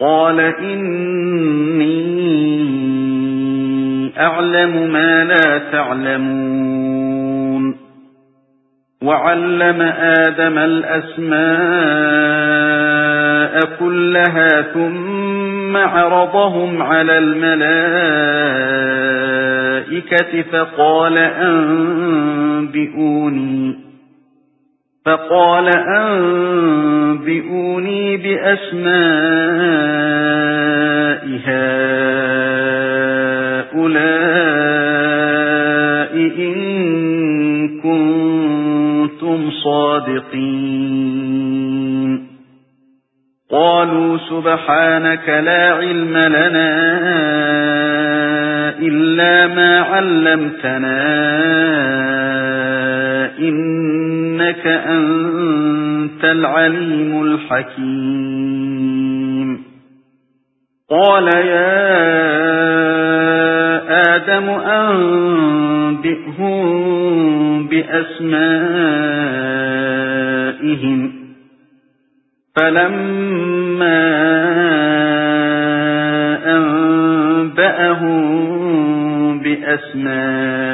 قَالَ إِنِّي أَعْلَمُ مَا لَا تَعْلَمُونَ. وَعَلَّمَ آدَمَ الْأَسْمَاءَ كُلَّهَا ثُمَّ عَرَضَهُمْ عَلَى الْمَلَائِكَةِ فَقَالَ أَنبِئُونِي. فَقَالَ أَنبِئُونِي. بِأَسْمَاءِ هَؤُلَاءِ إِن كُنتُمْ صَادِقِينَ. قَالُوا سُبْحَانَكَ لَا عِلْمَ لَنَا إِلَّا مَا عَلَّمْتَنَا إِنَّكَ أَنْتَ الْعَلِيمُ الْحَكِيمُ. قَالَ يَا آدَمُ أَنبِئْهُم بِأَسْمَائِهِمْ. فَلَمَّا أَنبَأَهُم بِأَسْمَائِهِمْ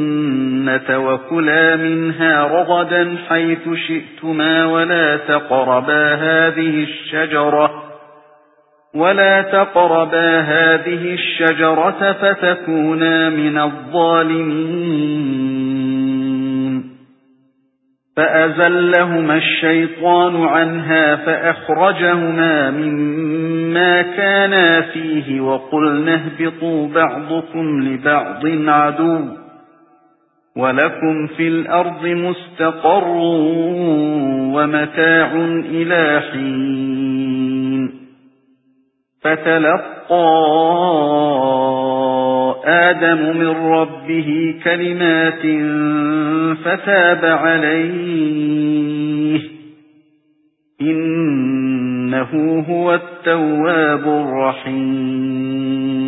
وَكُلَا مِنْهَا رَغَدًا حَيْثُ شِئْتُمَا وَلَا تَقْرَبَا هَذِهِ الشَّجَرَةَ وَلَا تَقْرَبَا هَذِهِ الشَّجَرَةَ فَتَكُونَا مِنَ الظَّالِمِينَ. فَأَزَلَّهُمَا الشَّيْطَانُ عَنْهَا فَأَخْرَجَهُمَا مِمَّا كَانَا فِيهِ وَقُلْنَا اهْبِطُوا بَعْضُكُمْ لِبَعْضٍ عَدُوٌّ. وَلَكُمْ فِي الْأَرْضِ مُسْتَقَرٌّ وَمَتَاعٌ إِلَى حِينٍ فَتَلَقَّى آدَمُ مِنْ رَبِّهِ كَلِمَاتٍ فَتَابَ عَلَيْهِ إِنَّهُ هُوَ التَّوَّابُ الرَّحِيمُ